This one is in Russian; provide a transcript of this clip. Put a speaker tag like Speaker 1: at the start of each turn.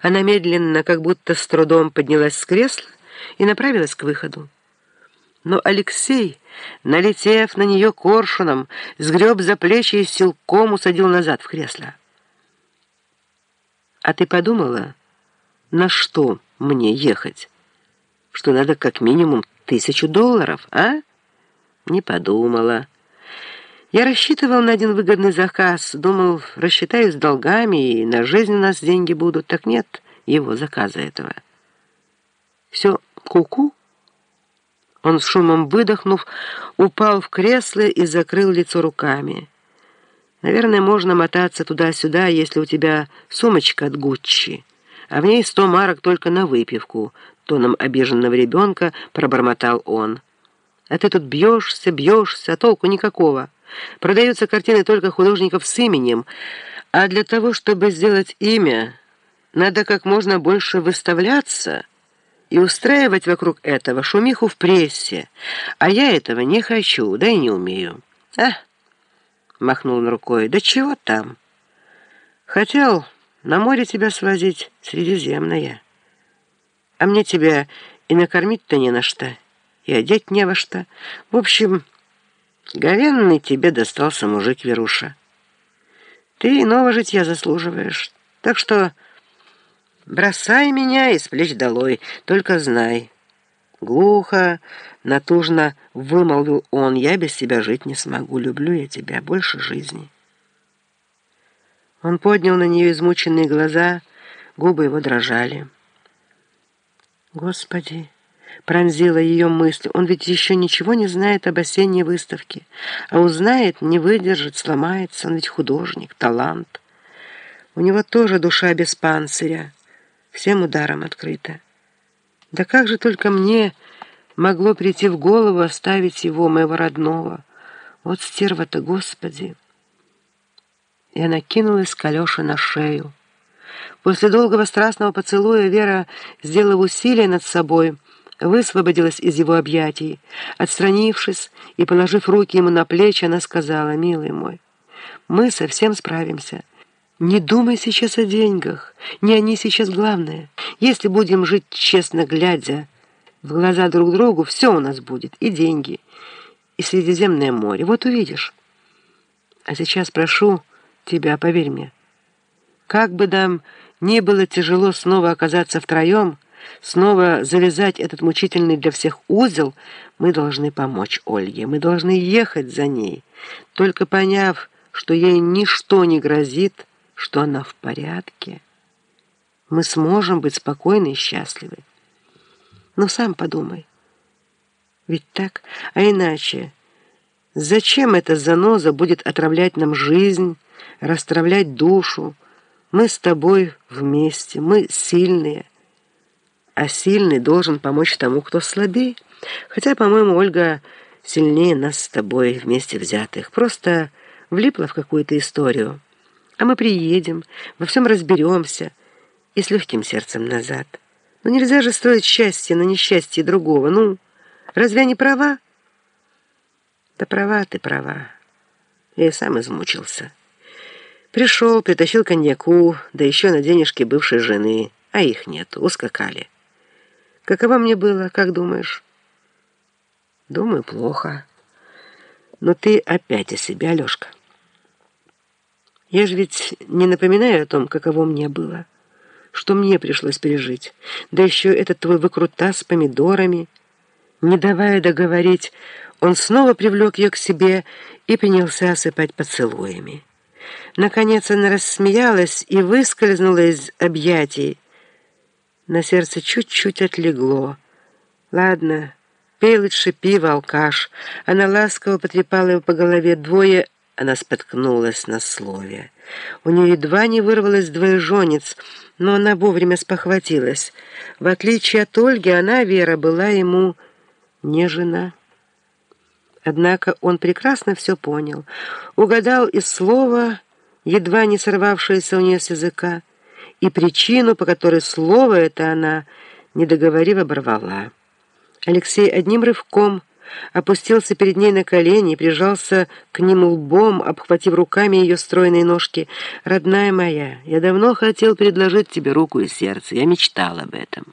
Speaker 1: Она медленно, как будто с трудом поднялась с кресла и направилась к выходу. Но Алексей, налетев на нее коршуном, сгреб за плечи и силком усадил назад в кресло. «А ты подумала, на что мне ехать? Что надо как минимум тысячу долларов, а?» «Не подумала». Я рассчитывал на один выгодный заказ, думал, рассчитаюсь с долгами, и на жизнь у нас деньги будут. Так нет его заказа этого. Все куку? -ку? Он с шумом выдохнув, упал в кресло и закрыл лицо руками. Наверное, можно мотаться туда-сюда, если у тебя сумочка от Гуччи, а в ней сто марок только на выпивку, тоном обиженного ребенка пробормотал он. А ты тут бьешься, бьешься, а толку никакого. Продаются картины только художников с именем, а для того, чтобы сделать имя, надо как можно больше выставляться и устраивать вокруг этого шумиху в прессе, а я этого не хочу, да и не умею. А, махнул он рукой, да чего там? Хотел на море тебя свозить, Средиземное. А мне тебя и накормить-то не на что, и одеть не во что. В общем... Говенный тебе достался мужик, Веруша. Ты иного житья заслуживаешь. Так что бросай меня из плеч долой, только знай. Глухо, натужно вымолвил он, я без тебя жить не смогу, люблю я тебя больше жизни. Он поднял на нее измученные глаза, губы его дрожали. Господи! Пронзила ее мысль. Он ведь еще ничего не знает об осенней выставке. А узнает, не выдержит, сломается. Он ведь художник, талант. У него тоже душа без панциря. Всем ударом открыта. Да как же только мне могло прийти в голову оставить его, моего родного? Вот стерва-то, Господи! И она кинулась к Алёше на шею. После долгого страстного поцелуя Вера, сделав усилие над собой, высвободилась из его объятий. Отстранившись и положив руки ему на плечи, она сказала, «Милый мой, мы совсем справимся. Не думай сейчас о деньгах, не они сейчас главное. Если будем жить честно, глядя в глаза друг другу, все у нас будет, и деньги, и Средиземное море. Вот увидишь. А сейчас прошу тебя, поверь мне, как бы нам ни было тяжело снова оказаться втроем, снова завязать этот мучительный для всех узел, мы должны помочь Ольге, мы должны ехать за ней, только поняв, что ей ничто не грозит, что она в порядке. Мы сможем быть спокойны и счастливы. Но сам подумай. Ведь так, а иначе... Зачем эта заноза будет отравлять нам жизнь, расстравлять душу? Мы с тобой вместе, мы сильные а сильный должен помочь тому, кто слабее. Хотя, по-моему, Ольга сильнее нас с тобой вместе взятых. Просто влипла в какую-то историю. А мы приедем, во всем разберемся и с легким сердцем назад. Но нельзя же строить счастье на несчастье другого. Ну, разве не права? Да права ты, права. Я и сам измучился. Пришел, притащил коньяку, да еще на денежки бывшей жены, а их нет, ускакали. Каково мне было, как думаешь? Думаю, плохо. Но ты опять о себе, Алешка. Я же ведь не напоминаю о том, каково мне было, что мне пришлось пережить. Да еще этот твой выкрута с помидорами. Не давая договорить, он снова привлек ее к себе и принялся осыпать поцелуями. Наконец она рассмеялась и выскользнула из объятий, на сердце чуть-чуть отлегло. «Ладно, пей лучше пиво, алкаш». Она ласково потрепала его по голове двое, она споткнулась на слове. У нее едва не вырвалось двоеженец, но она вовремя спохватилась. В отличие от Ольги, она, Вера, была ему не жена. Однако он прекрасно все понял. Угадал из слова, едва не сорвавшееся у нее с языка, и причину, по которой слово это она, не договорив, оборвала. Алексей одним рывком опустился перед ней на колени и прижался к ним лбом, обхватив руками ее стройные ножки. «Родная моя, я давно хотел предложить тебе руку и сердце, я мечтал об этом».